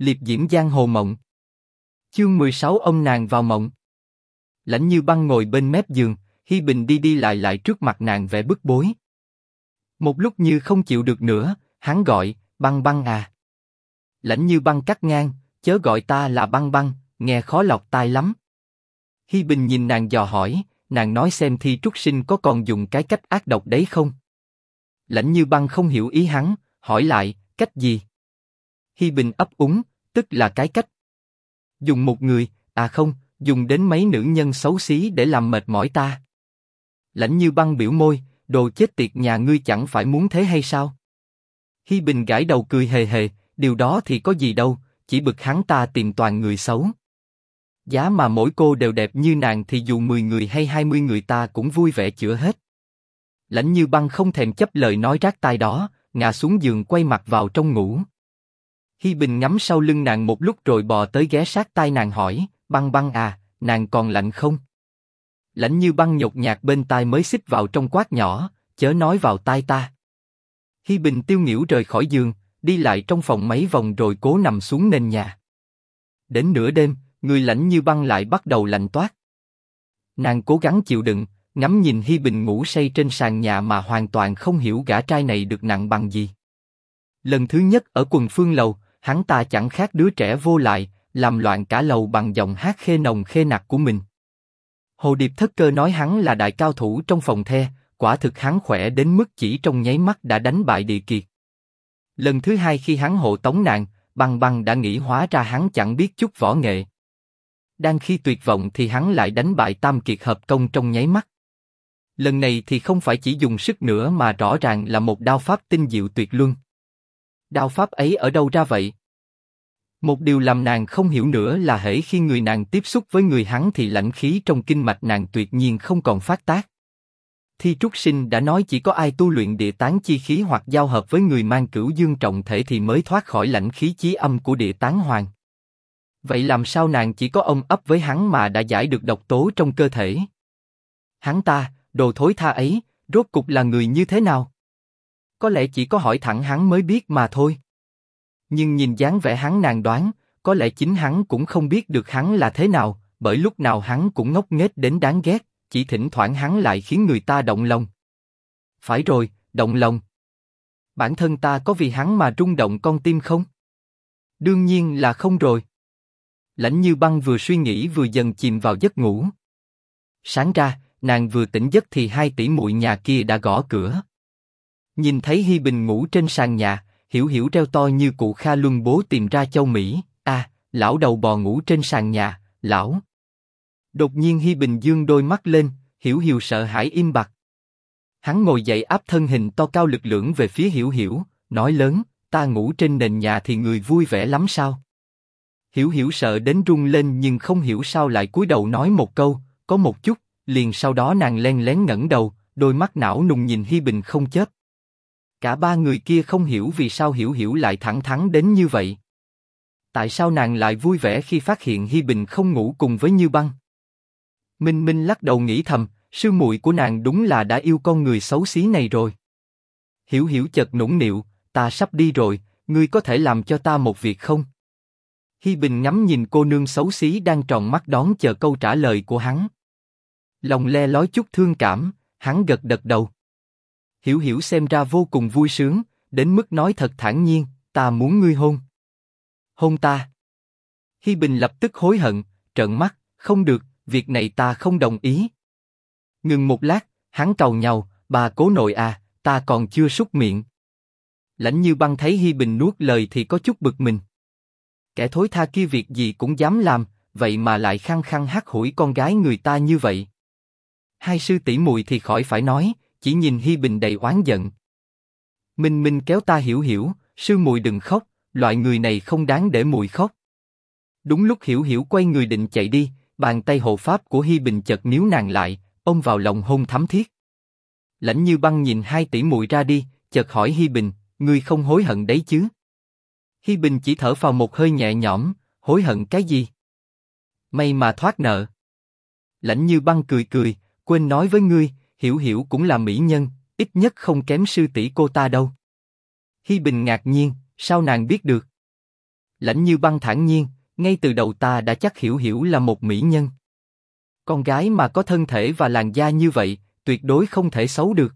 liệp diễm giang hồ mộng. Chương 16 ông nàng vào mộng. Lãnh Như Băng ngồi bên mép giường, Hi Bình đi đi lại lại trước mặt nàng vẻ bức bối. Một lúc như không chịu được nữa, hắn gọi, băng băng à. Lãnh Như Băng cắt ngang, chớ gọi ta là băng băng, nghe khó lọt tai lắm. Hi Bình nhìn nàng dò hỏi, nàng nói xem thi trúc sinh có còn dùng cái cách ác độc đấy không? Lãnh Như Băng không hiểu ý hắn, hỏi lại, cách gì? Hi Bình ấp úng, tức là cái cách. Dùng một người, à không, dùng đến mấy nữ nhân xấu xí để làm mệt mỏi ta. Lãnh Như Băng biểu môi, đồ chết tiệt nhà ngươi chẳng phải muốn thế hay sao? Hi Bình gãi đầu cười hề hề, điều đó thì có gì đâu, chỉ bực hắn ta tìm toàn người xấu. Giá mà mỗi cô đều đẹp như nàng thì dù 10 người hay 20 người ta cũng vui vẻ chữa hết. Lãnh Như Băng không thèm chấp lời nói rác tai đó, ngã xuống giường quay mặt vào trong ngủ. Hi Bình ngắm sau lưng nàng một lúc rồi bò tới ghé sát tai nàng hỏi, băng băng à, nàng còn lạnh không? Lạnh Như Băng nhột nhạt bên tai mới xích vào trong quát nhỏ, chớ nói vào tai ta. Hi Bình tiêu nghỉu rời khỏi giường, đi lại trong phòng mấy vòng rồi cố nằm xuống nền nhà. Đến nửa đêm, người lạnh như băng lại bắt đầu lạnh toát. Nàng cố gắng chịu đựng, ngắm nhìn Hi Bình ngủ say trên sàn nhà mà hoàn toàn không hiểu gã trai này được nặng bằng gì. Lần thứ nhất ở quần phương lầu, hắn ta chẳng khác đứa trẻ vô lại, làm loạn cả lầu bằng giọng hát khê nồng khê nặc của mình. Hồ Điệp thất cơ nói hắn là đại cao thủ trong phòng the, quả thực hắn khỏe đến mức chỉ trong nháy mắt đã đánh bại địa kiệt. Lần thứ hai khi hắn hộ tống nàng, băng băng đã nghĩ hóa ra hắn chẳng biết chút võ nghệ. Đang khi tuyệt vọng thì hắn lại đánh bại Tam Kiệt hợp công trong nháy mắt. Lần này thì không phải chỉ dùng sức nữa mà rõ ràng là một đao pháp tinh diệu tuyệt luân. Đao pháp ấy ở đâu ra vậy? Một điều làm nàng không hiểu nữa là hễ khi người nàng tiếp xúc với người hắn thì lãnh khí trong kinh mạch nàng tuyệt nhiên không còn phát tác. Thi Trúc Sinh đã nói chỉ có ai tu luyện địa tán chi khí hoặc giao hợp với người mang cửu dương trọng thể thì mới thoát khỏi lãnh khí chí âm của địa tán hoàng. Vậy làm sao nàng chỉ có ông ấp với hắn mà đã giải được độc tố trong cơ thể? Hắn ta, đồ thối tha ấy, rốt cục là người như thế nào? Có lẽ chỉ có hỏi thẳng hắn mới biết mà thôi. Nhưng nhìn dáng vẻ hắn nàng đoán, có lẽ chính hắn cũng không biết được hắn là thế nào, bởi lúc nào hắn cũng ngốc nghếch đến đáng ghét, chỉ thỉnh thoảng hắn lại khiến người ta động lòng. Phải rồi, động lòng. Bản thân ta có vì hắn mà rung động con tim không? Đương nhiên là không rồi. Lãnh Như Băng vừa suy nghĩ vừa dần chìm vào giấc ngủ. Sáng ra, nàng vừa tỉnh giấc thì hai tỷ muội nhà kia đã gõ cửa. Nhìn thấy Hi Bình ngủ trên sàn nhà, hiểu hiểu reo to như cụ Kha Luân bố tìm ra châu Mỹ. A, à, lão đầu bò ngủ trên sàn nhà, lão. Đột nhiên Hi Bình dương đôi mắt lên, hiểu hiểu sợ hãi im bặt. Hắn ngồi dậy áp thân hình to cao lực lưỡng về phía hiểu hiểu, nói lớn, ta ngủ trên nền nhà thì người vui vẻ lắm sao? Hiểu hiểu sợ đến run lên nhưng không hiểu sao lại cúi đầu nói một câu, có một chút, liền sau đó nàng len lén ngẩng đầu, đôi mắt não nùng nhìn Hi Bình không chớp. Cả ba người kia không hiểu vì sao hiểu hiểu lại thẳng thắn đến như vậy. Tại sao nàng lại vui vẻ khi phát hiện Hi Bình không ngủ cùng với Như Băng? Minh Minh lắc đầu nghĩ thầm, sư muội của nàng đúng là đã yêu con người xấu xí này rồi. Hiểu hiểu chợt nũng nịu, ta sắp đi rồi, ngươi có thể làm cho ta một việc không? Hi Bình ngắm nhìn cô nương xấu xí đang tròn mắt đón chờ câu trả lời của hắn. Lòng le lói chút thương cảm, hắn gật gật đầu. Hiểu hiểu xem ra vô cùng vui sướng, đến mức nói thật thản nhiên, ta muốn ngươi hôn. Hôn ta. Hi Bình lập tức hối hận, trợn mắt, không được, việc này ta không đồng ý. Ngừng một lát, hắn cầu nhau, bà cố nội à, ta còn chưa súc miệng. Lãnh Như Băng thấy Hi Bình nuốt lời thì có chút bực mình. Kẻ thối tha kia việc gì cũng dám làm, vậy mà lại khăng khăng hắt hủi con gái người ta như vậy. Hai sư tỷ muội thì khỏi phải nói, chỉ nhìn Hi Bình đầy oán giận. Minh Minh kéo ta hiểu hiểu, sư muội đừng khóc, loại người này không đáng để muội khóc. Đúng lúc hiểu hiểu quay người định chạy đi, bàn tay hộ pháp của Hi Bình chợt níu nàng lại, ôm vào lòng hôn thắm thiết. Lãnh Như Băng nhìn hai tỷ muội ra đi, chợt hỏi Hi Bình, ngươi không hối hận đấy chứ? Hi Bình chỉ thở vào một hơi nhẹ nhõm, hối hận cái gì? May mà thoát nợ. Lãnh Như Băng cười cười, quên nói với ngươi, Hiểu Hiểu cũng là mỹ nhân, ít nhất không kém sư tỷ cô ta đâu. Hi Bình ngạc nhiên, sao nàng biết được? Lãnh Như Băng thản nhiên, ngay từ đầu ta đã chắc hiểu hiểu là một mỹ nhân. Con gái mà có thân thể và làn da như vậy, tuyệt đối không thể xấu được.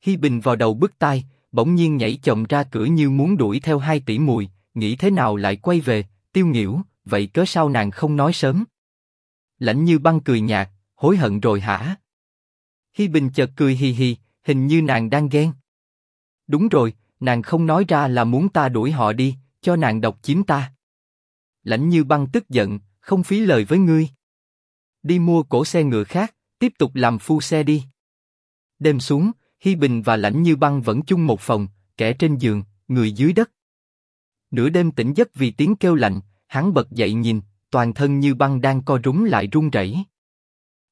Hi Bình vào đầu bứt tai, bỗng nhiên nhảy chồng ra cửa như muốn đuổi theo hai tỷ mùi, nghĩ thế nào lại quay về, tiêu nghiễu, vậy cớ sao nàng không nói sớm? Lãnh như băng cười nhạt, hối hận rồi hả? Hi Bình chợt cười hì hì, hình như nàng đang ghen. Đúng rồi, nàng không nói ra là muốn ta đuổi họ đi, cho nàng độc chiếm ta. Lãnh như băng tức giận, không phí lời với ngươi. Đi mua cổ xe ngựa khác, tiếp tục làm phu xe đi. Đêm xuống, Hi Bình và Lãnh Như Băng vẫn chung một phòng, kẻ trên giường, người dưới đất. Nửa đêm tỉnh giấc vì tiếng kêu lạnh, hắn bật dậy nhìn, toàn thân Như Băng đang co rúm lại run rẩy.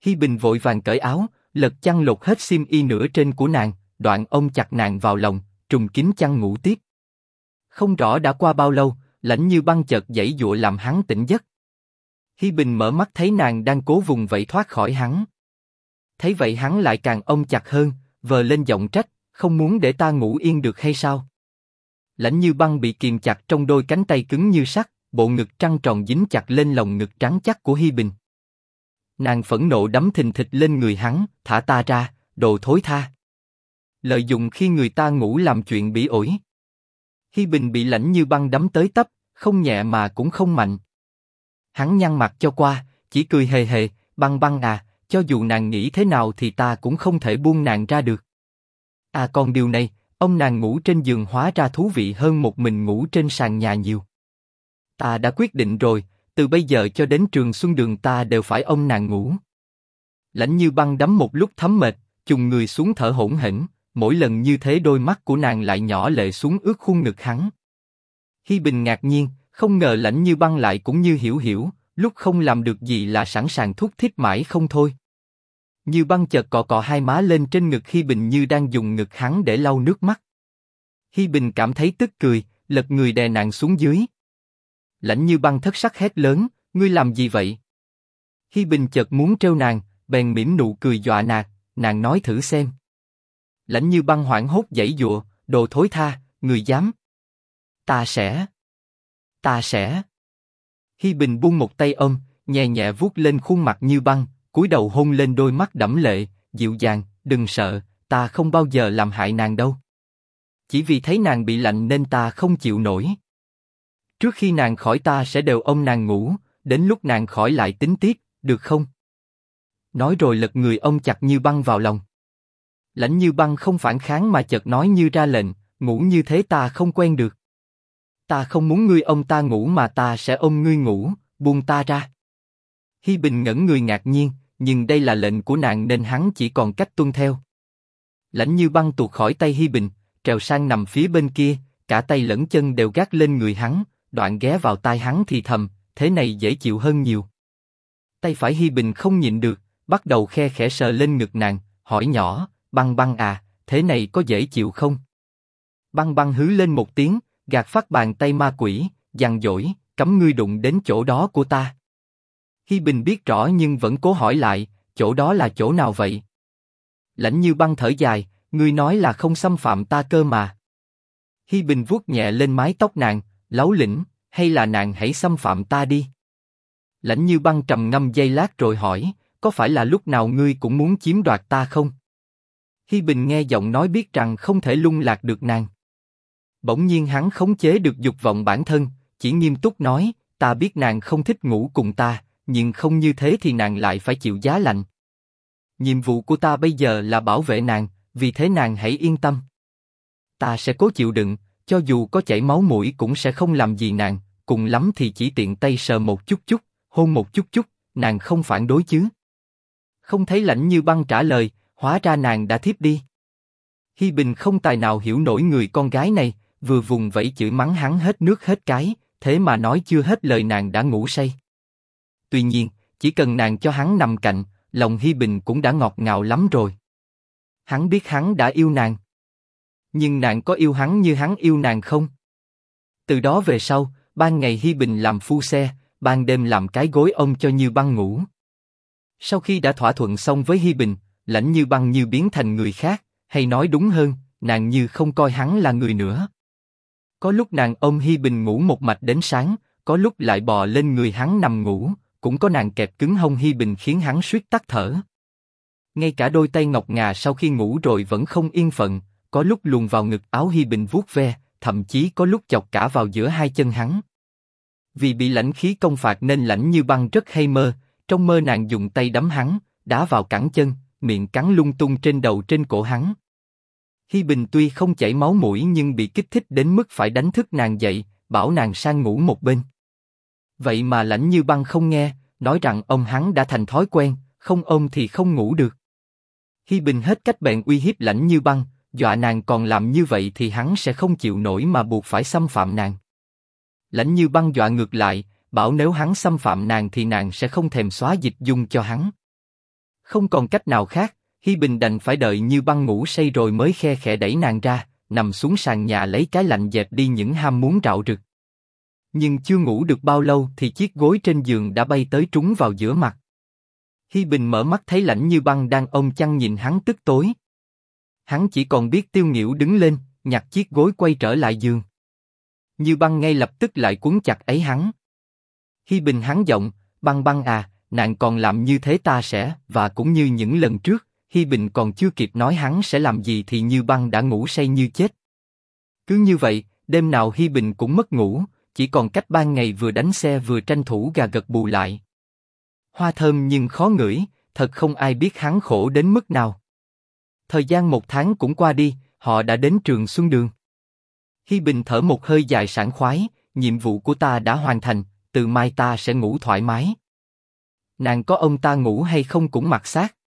Hi Bình vội vàng cởi áo, lật chăn lột hết xiêm y nửa trên của nàng, đoạn ông chặt nàng vào lòng, trùng kín chăn ngủ tiếp. Không rõ đã qua bao lâu, Lãnh Như Băng chợt dãy dụa làm hắn tỉnh giấc. Hi Bình mở mắt thấy nàng đang cố vùng vẫy thoát khỏi hắn. Thấy vậy hắn lại càng ôm chặt hơn, vờ lên giọng trách, không muốn để ta ngủ yên được hay sao? Lãnh như băng bị kìm chặt trong đôi cánh tay cứng như sắt, bộ ngực trăng tròn dính chặt lên lồng ngực trắng chắc của Hi Bình. Nàng phẫn nộ đấm thình thịch lên người hắn, thả ta ra, đồ thối tha. Lợi dụng khi người ta ngủ làm chuyện bỉ ổi. Hi Bình bị lãnh như băng đấm tới tấp, không nhẹ mà cũng không mạnh. Hắn nhăn mặt cho qua, chỉ cười hề hề, băng băng à, cho dù nàng nghĩ thế nào thì ta cũng không thể buông nàng ra được. À còn điều này, ông nàng ngủ trên giường hóa ra thú vị hơn một mình ngủ trên sàn nhà nhiều. Ta đã quyết định rồi, từ bây giờ cho đến trường xuân đường ta đều phải ông nàng ngủ. Lãnh như băng đắm một lúc thấm mệt, chùng người xuống thở hổn hển, mỗi lần như thế đôi mắt của nàng lại nhỏ lệ xuống ướt khuôn ngực hắn. Hi Bình ngạc nhiên, không ngờ lãnh như băng lại cũng như hiểu hiểu, lúc không làm được gì là sẵn sàng thúc thiết mãi không thôi. Như băng chợt cọ cọ hai má lên trên ngực Hi Bình như đang dùng ngực hắn để lau nước mắt. Hi Bình cảm thấy tức cười, lật người đè nàng xuống dưới. Lãnh như băng thất sắc hét lớn, ngươi làm gì vậy? Hi Bình chợt muốn trêu nàng, bèn mỉm nụ cười dọa nạt, nàng nói thử xem. Lãnh như băng hoảng hốt dãy dụa, đồ thối tha, người dám. Ta sẽ. Ta sẽ. Hi Bình buông một tay ôm, nhẹ nhẹ vuốt lên khuôn mặt như băng, cúi đầu hôn lên đôi mắt đẫm lệ, dịu dàng, đừng sợ, ta không bao giờ làm hại nàng đâu. Chỉ vì thấy nàng bị lạnh nên ta không chịu nổi. Trước khi nàng khỏi ta sẽ đều ôm nàng ngủ, đến lúc nàng khỏi lại tính tiếp, được không? Nói rồi lật người ông chặt như băng vào lòng. Lãnh như băng không phản kháng mà chợt nói như ra lệnh, ngủ như thế ta không quen được. Ta không muốn ngươi ông ta ngủ mà ta sẽ ôm ngươi ngủ, buông ta ra. Hi Bình ngẩn người ngạc nhiên, nhưng đây là lệnh của nàng nên hắn chỉ còn cách tuân theo. Lãnh như băng tuột khỏi tay Hi Bình, trèo sang nằm phía bên kia, cả tay lẫn chân đều gác lên người hắn, đoạn ghé vào tai hắn thì thầm, thế này dễ chịu hơn nhiều. Tay phải Hi Bình không nhịn được, bắt đầu khe khẽ sờ lên ngực nàng, hỏi nhỏ, băng băng à, thế này có dễ chịu không? Băng băng hứ lên một tiếng, gạt phát bàn tay ma quỷ, dằn dỗi, cấm ngươi đụng đến chỗ đó của ta. Hi Bình biết rõ nhưng vẫn cố hỏi lại, chỗ đó là chỗ nào vậy? Lãnh Như Băng thở dài, ngươi nói là không xâm phạm ta cơ mà. Hi Bình vuốt nhẹ lên mái tóc nàng, láo lĩnh, hay là nàng hãy xâm phạm ta đi. Lãnh Như Băng trầm ngâm giây lát rồi hỏi, có phải là lúc nào ngươi cũng muốn chiếm đoạt ta không? Hi Bình nghe giọng nói biết rằng không thể lung lạc được nàng. Bỗng nhiên hắn khống chế được dục vọng bản thân, chỉ nghiêm túc nói, ta biết nàng không thích ngủ cùng ta, nhưng không như thế thì nàng lại phải chịu giá lạnh. Nhiệm vụ của ta bây giờ là bảo vệ nàng, vì thế nàng hãy yên tâm. Ta sẽ cố chịu đựng, cho dù có chảy máu mũi cũng sẽ không làm gì nàng, cùng lắm thì chỉ tiện tay sờ một chút chút, hôn một chút chút, nàng không phản đối chứ? Không thấy lạnh như băng trả lời, hóa ra nàng đã thiếp đi. Hi Bình không tài nào hiểu nổi người con gái này, vừa vùng vẫy chửi mắng hắn hết nước hết cái, thế mà nói chưa hết lời nàng đã ngủ say. Tuy nhiên, chỉ cần nàng cho hắn nằm cạnh, lòng Hi Bình cũng đã ngọt ngào lắm rồi. Hắn biết hắn đã yêu nàng. Nhưng nàng có yêu hắn như hắn yêu nàng không? Từ đó về sau, ban ngày Hi Bình làm phu xe, ban đêm làm cái gối ông cho Như Băng ngủ. Sau khi đã thỏa thuận xong với Hi Bình, lãnh Như Băng như biến thành người khác, hay nói đúng hơn, nàng như không coi hắn là người nữa. Có lúc nàng ôm Hi Bình ngủ một mạch đến sáng, có lúc lại bò lên người hắn nằm ngủ, cũng có nàng kẹp cứng hông Hi Bình khiến hắn suýt tắt thở. Ngay cả đôi tay ngọc ngà sau khi ngủ rồi vẫn không yên phận, có lúc luồn vào ngực áo Hi Bình vuốt ve, thậm chí có lúc chọc cả vào giữa hai chân hắn. Vì bị lãnh khí công phạt nên lãnh như băng rất hay mơ, trong mơ nàng dùng tay đấm hắn, đá vào cẳng chân, miệng cắn lung tung trên đầu trên cổ hắn. Hi Bình tuy không chảy máu mũi nhưng bị kích thích đến mức phải đánh thức nàng dậy, bảo nàng sang ngủ một bên. Vậy mà lãnh như băng không nghe, nói rằng ông hắn đã thành thói quen, không ôm thì không ngủ được. Hi Bình hết cách bèn uy hiếp lãnh như băng, dọa nàng còn làm như vậy thì hắn sẽ không chịu nổi mà buộc phải xâm phạm nàng. Lãnh như băng dọa ngược lại, bảo nếu hắn xâm phạm nàng thì nàng sẽ không thèm xóa dịch dung cho hắn. Không còn cách nào khác, Hi Bình đành phải đợi như băng ngủ say rồi mới khe khẽ đẩy nàng ra, nằm xuống sàn nhà lấy cái lạnh dẹp đi những ham muốn rạo rực. Nhưng chưa ngủ được bao lâu thì chiếc gối trên giường đã bay tới trúng vào giữa mặt. Hi Bình mở mắt thấy lạnh như băng đang ôm chăn nhìn hắn tức tối. Hắn chỉ còn biết tiêu nghỉu đứng lên, nhặt chiếc gối quay trở lại giường. Như băng ngay lập tức lại cuốn chặt ấy hắn. Hi Bình hắn giọng, băng băng à, nàng còn làm như thế ta sẽ, và cũng như những lần trước, Hi Bình còn chưa kịp nói hắn sẽ làm gì thì Như băng đã ngủ say như chết. Cứ như vậy, đêm nào Hi Bình cũng mất ngủ, chỉ còn cách ban ngày vừa đánh xe vừa tranh thủ gà gật bù lại. Hoa thơm nhưng khó ngửi, thật không ai biết hắn khổ đến mức nào. Thời gian một tháng cũng qua đi, họ đã đến trường Xuân Đường. Hi Bình thở một hơi dài sảng khoái, nhiệm vụ của ta đã hoàn thành, từ mai ta sẽ ngủ thoải mái. Nàng có ông ta ngủ hay không cũng mặc xác.